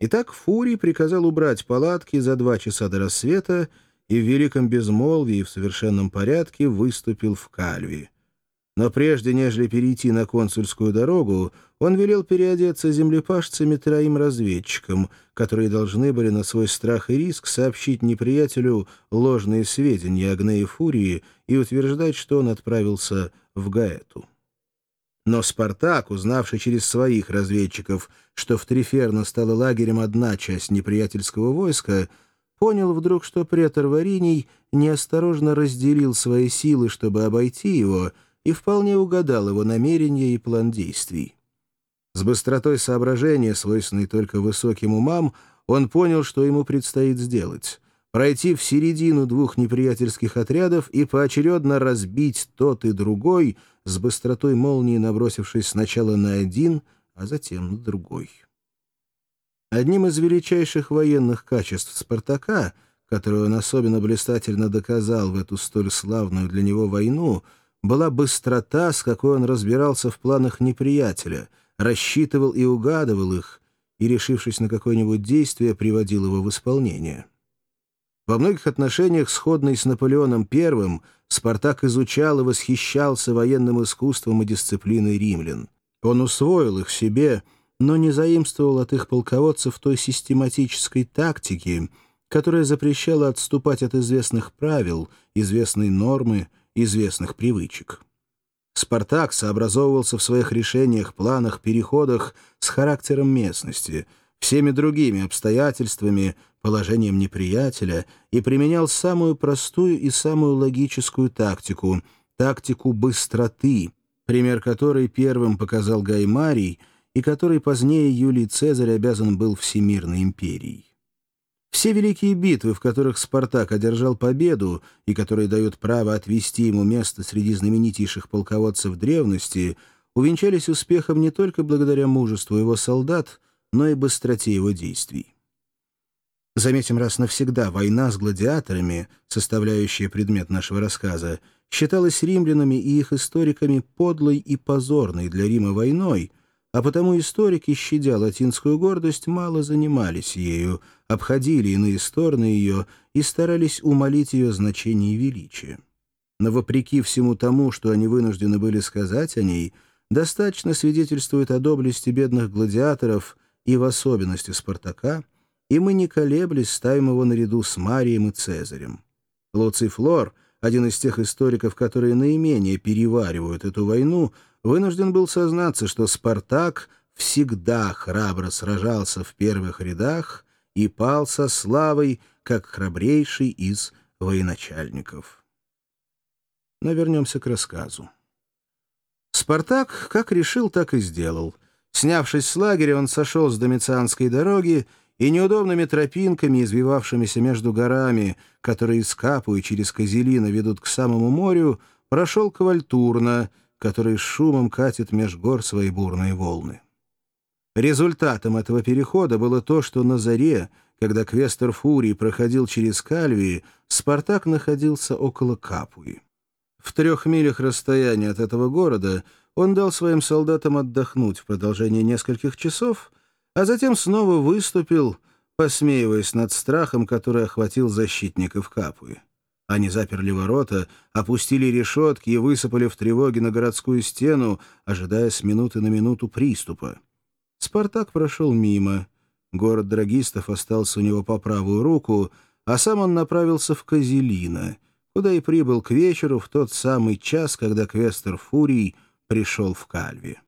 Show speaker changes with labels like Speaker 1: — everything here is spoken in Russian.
Speaker 1: Итак, Фурий приказал убрать палатки за два часа до рассвета и в великом безмолвии в совершенном порядке выступил в Кальви. Но прежде, нежели перейти на консульскую дорогу, он велел переодеться землепашцами троим разведчикам, которые должны были на свой страх и риск сообщить неприятелю ложные сведения о Гнее Фурии и утверждать, что он отправился в Гаэту. Но Спартак, узнавший через своих разведчиков, что в Триферно стала лагерем одна часть неприятельского войска, понял вдруг, что претор Вариний неосторожно разделил свои силы, чтобы обойти его — и вполне угадал его намерения и план действий. С быстротой соображения, свойственной только высоким умам, он понял, что ему предстоит сделать — пройти в середину двух неприятельских отрядов и поочередно разбить тот и другой, с быстротой молнии набросившись сначала на один, а затем на другой. Одним из величайших военных качеств Спартака, которое он особенно блистательно доказал в эту столь славную для него войну — была быстрота, с какой он разбирался в планах неприятеля, рассчитывал и угадывал их, и, решившись на какое-нибудь действие, приводил его в исполнение. Во многих отношениях, сходный с Наполеоном I, Спартак изучал и восхищался военным искусством и дисциплиной римлян. Он усвоил их себе, но не заимствовал от их полководцев той систематической тактики, которая запрещала отступать от известных правил, известной нормы, известных привычек. Спартак сообразовывался в своих решениях, планах, переходах с характером местности, всеми другими обстоятельствами, положением неприятеля и применял самую простую и самую логическую тактику — тактику быстроты, пример которой первым показал Гаймарий и который позднее Юлий Цезарь обязан был Всемирной империей. Все великие битвы, в которых Спартак одержал победу и которые дают право отвести ему место среди знаменитейших полководцев древности, увенчались успехом не только благодаря мужеству его солдат, но и быстроте его действий. Заметим раз навсегда, война с гладиаторами, составляющая предмет нашего рассказа, считалась римлянами и их историками подлой и позорной для Рима войной, а потому историки, щадя латинскую гордость, мало занимались ею, обходили иные стороны ее и старались умолить ее значение и величие. Но вопреки всему тому, что они вынуждены были сказать о ней, достаточно свидетельствует о доблести бедных гладиаторов и в особенности Спартака, и мы не колеблясь ставим его наряду с Марием и Цезарем. Луций Флор, один из тех историков, которые наименее переваривают эту войну, вынужден был сознаться, что Спартак всегда храбро сражался в первых рядах и пал со славой, как храбрейший из военачальников. Но вернемся к рассказу. Спартак как решил, так и сделал. Снявшись с лагеря, он сошел с Домицианской дороги и неудобными тропинками, извивавшимися между горами, которые из Капу и через Козелина ведут к самому морю, прошел к Вальтурна, который шумом катит меж гор свои бурные волны. Результатом этого перехода было то, что на заре, когда Квестер Фурий проходил через Кальвии, Спартак находился около Капуи. В трех милях расстояния от этого города он дал своим солдатам отдохнуть в продолжении нескольких часов, а затем снова выступил, посмеиваясь над страхом, который охватил защитников Капуи. Они заперли ворота, опустили решетки и высыпали в тревоге на городскую стену, ожидая с минуты на минуту приступа. Спартак прошел мимо. Город Драгистов остался у него по правую руку, а сам он направился в Козелино, куда и прибыл к вечеру в тот самый час, когда Квестер Фурий пришел в Кальви.